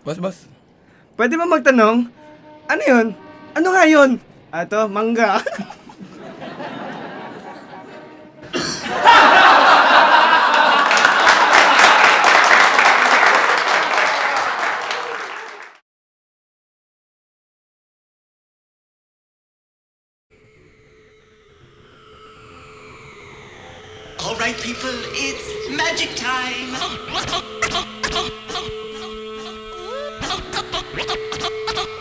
Boss, boss. Pwede ba magtanong? Ano yun? Ano nga yun? Ato, mangga. All right, people, it's magic time. あっあっあっあっあっあっ!